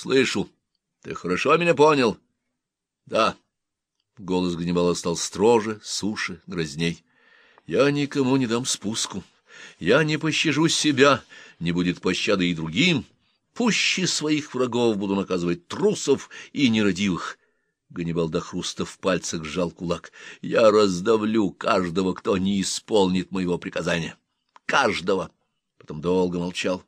Слышу. Ты хорошо меня понял? Да. Голос Ганнибала стал строже, суше, грозней. Я никому не дам спуску. Я не пощажу себя, не будет пощады и другим. Пуще своих врагов буду наказывать трусов и нерадивых. Ганнибал до хруста в пальцах сжал кулак. Я раздавлю каждого, кто не исполнит моего приказания. Каждого. Потом долго молчал.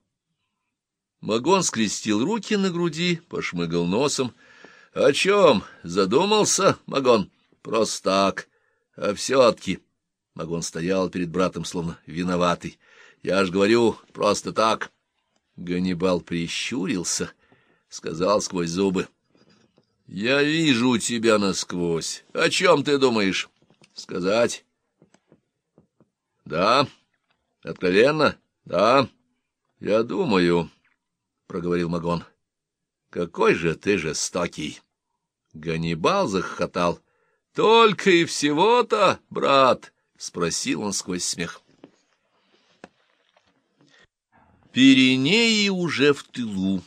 Магон скрестил руки на груди, пошмыгал носом. — О чем? Задумался, Магон? — Просто так. А все-таки... Магон стоял перед братом, словно виноватый. — Я ж говорю, просто так. Ганнибал прищурился, сказал сквозь зубы. — Я вижу тебя насквозь. О чем ты думаешь? — Сказать? — Да. Откровенно? — Да. Я думаю проговорил Магон. — Какой же ты жестокий! Ганнибал захохотал. — Только и всего-то, брат! — спросил он сквозь смех. Пиренеи уже в тылу.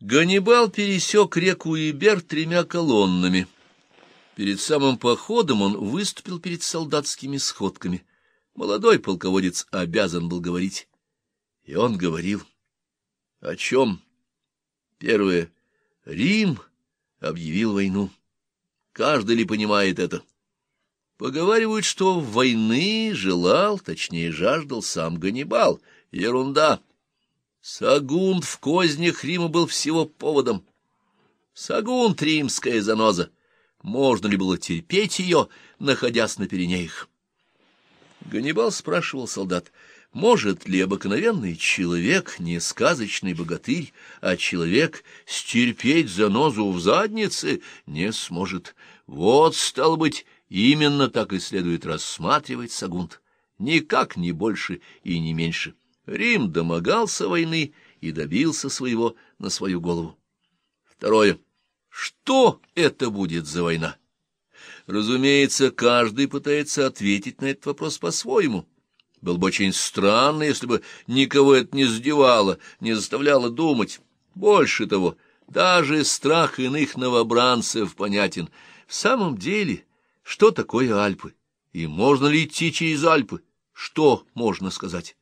Ганнибал пересек реку Ибер тремя колоннами. Перед самым походом он выступил перед солдатскими сходками. Молодой полководец обязан был говорить. И он говорил. О чем? Первое. Рим объявил войну. Каждый ли понимает это? Поговаривают, что войны желал, точнее, жаждал сам Ганнибал. Ерунда. Сагунд в кознях Рима был всего поводом. Сагунд — римская заноза. Можно ли было терпеть ее, находясь на Пиренеях? Ганнибал спрашивал солдат — может ли обыкновенный человек, не сказочный богатырь, а человек стерпеть занозу в заднице? Не сможет. Вот, стал быть, именно так и следует рассматривать Сагунт. Никак не больше и не меньше. Рим домогался войны и добился своего на свою голову. Второе. Что это будет за война? Разумеется, каждый пытается ответить на этот вопрос по-своему. Было бы очень странно, если бы никого это не задевало, не заставляло думать. Больше того, даже страх иных новобранцев понятен. В самом деле, что такое Альпы? И можно ли идти через Альпы? Что можно сказать?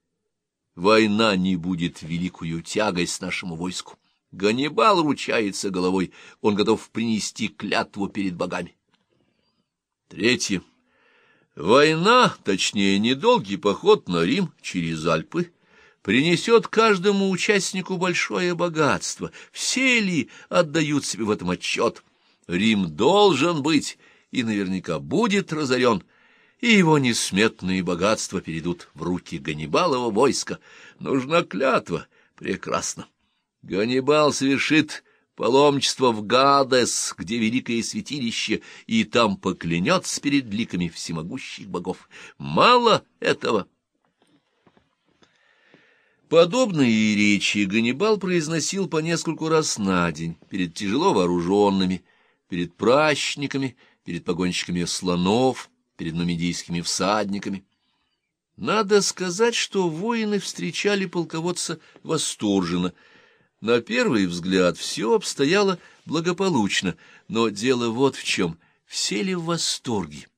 Война не будет великую тягость нашему войску. Ганнибал ручается головой, он готов принести клятву перед богами. Третье. Война, точнее, недолгий поход на Рим через Альпы, принесет каждому участнику большое богатство. Все ли отдают себе в этом отчет? Рим должен быть и наверняка будет разорен, и его несметные богатства перейдут в руки Ганнибалова войска. Нужна клятва. Прекрасно. Ганнибал совершит паломничество в Гадес, где великое святилище, и там поклянется перед ликами всемогущих богов. Мало этого. Подобные речи Ганнибал произносил по нескольку раз на день, перед тяжело вооруженными, перед пращниками, перед погонщиками слонов, перед нумидийскими всадниками. Надо сказать, что воины встречали полководца восторженно — на первый взгляд все обстояло благополучно, но дело вот в чем — все ли в восторге?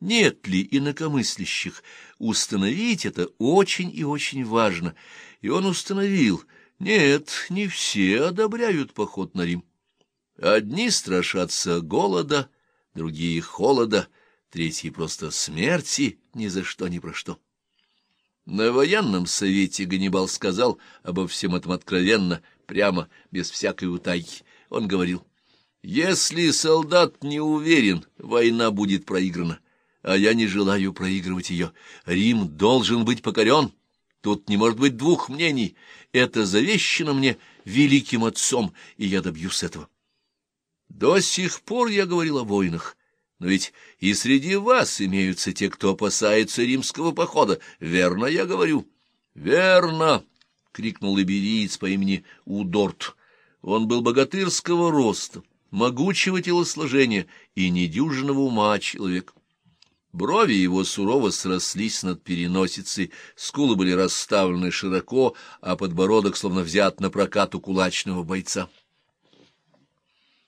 Нет ли инакомыслящих? Установить это очень и очень важно. И он установил. Нет, не все одобряют поход на Рим. Одни страшатся голода, другие — холода, третьи — просто смерти ни за что ни про что. На военном совете Ганнибал сказал обо всем этом откровенно, прямо, без всякой утайки. Он говорил, «Если солдат не уверен, война будет проиграна, а я не желаю проигрывать ее. Рим должен быть покорен. Тут не может быть двух мнений. Это завещено мне великим отцом, и я добьюсь этого». До сих пор я говорил о войнах. Но ведь и среди вас имеются те, кто опасается римского похода. Верно я говорю? — Верно, — крикнул ибериец по имени Удорт. Он был богатырского роста, могучего телосложения и недюжинного ума человек. Брови его сурово срослись над переносицей, скулы были расставлены широко, а подбородок словно взят на прокат у кулачного бойца.